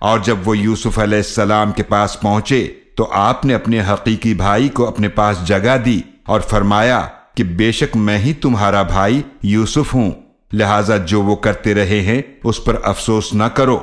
اور جب وہ یوسف علیہ السلام کے پاس پہنچے تو آپ نے اپنے حقیقی بھائی کو اپنے پاس جگہ دی اور فرمایا کہ بے شک میں ہی تمہارا بھائی یوسف ہوں، لہٰذا جو وہ کرتے رہے ہیں، اس پر افسوس نہ کرو۔